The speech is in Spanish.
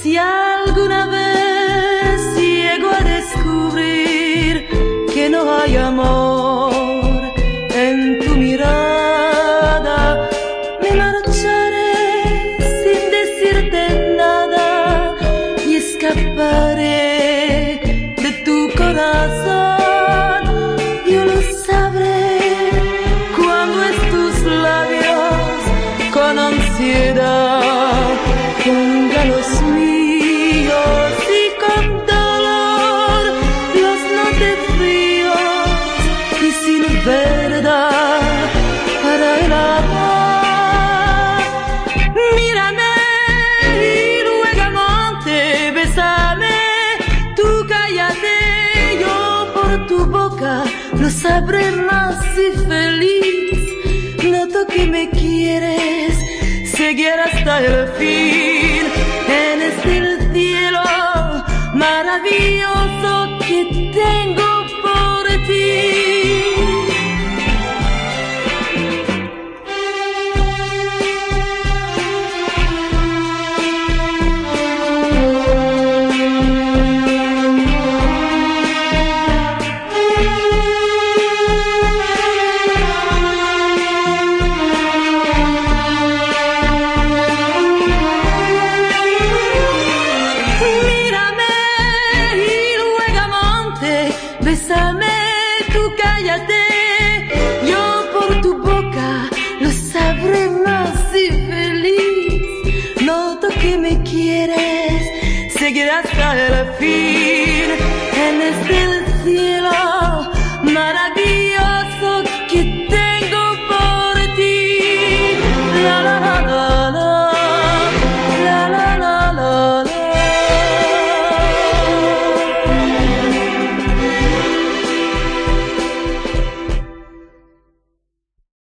Si alguna vez llego a descubrir que no hay amor en tu mirada, me marcharé sin decirte nada y escaparé por tu boca lo sabré más y feliz. Noto que me quieres seguir hasta el fin en este cielo maravilloso que tengo bésame, tú cállate. Yo por tu boca lo sabré más y feliz. Noto que me quieres seguir hasta el fin.